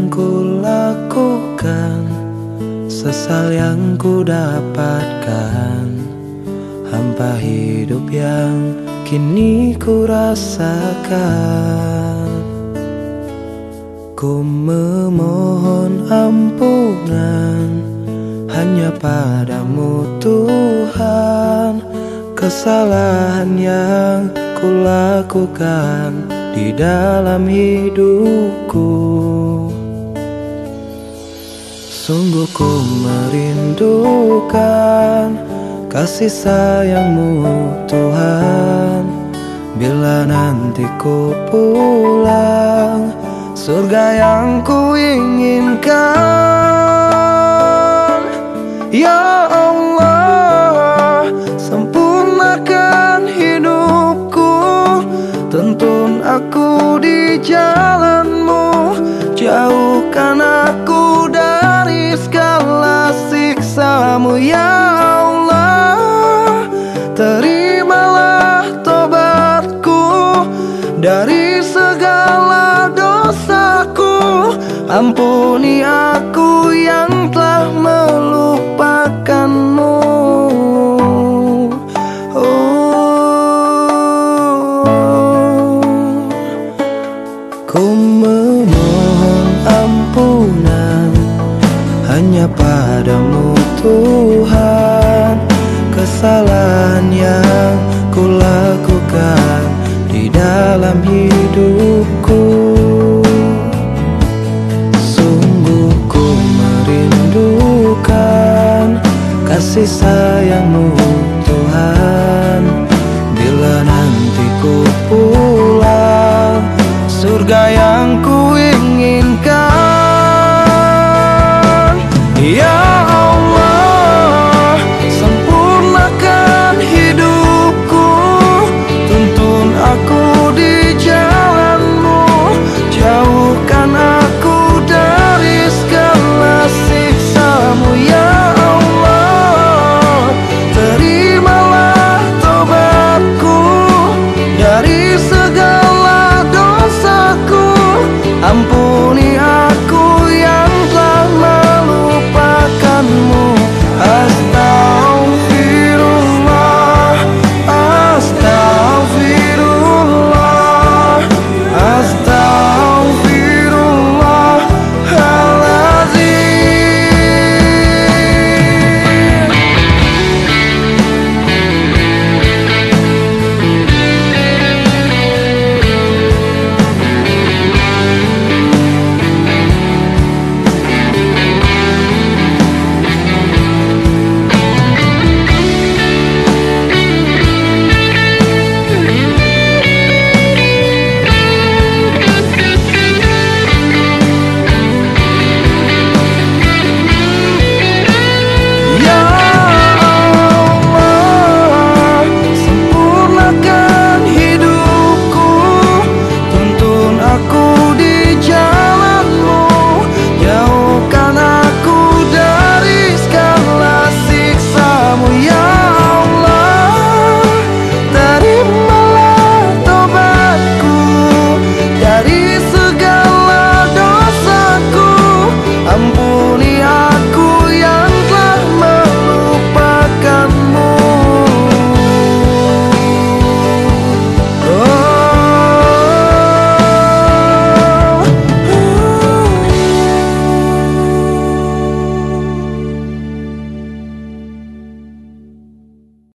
Yang ku lakukan Sesal yang ku dapatkan. Hampa hidup yang kini ku rasakan. Ku memohon ampunan Hanya padamu Tuhan. Kesalahan yang ku lakukan di dalam hidupku Sungguh ku merindukan kasih sayangmu Tuhan. Bila nanti ku pulang surga yang ku inginkan Ya Allah Terimalah tobatku Dari segala dosaku. Ampuni aku yang telah melupakanmu. Ku memohon ampunan Hanya padamu Tuhan Kesalahan yang ku lakukan Di dalam hidupku. Sungguh ku merindukan Kasih sayangmu Tuhan. Bila nanti ku pulang surga yang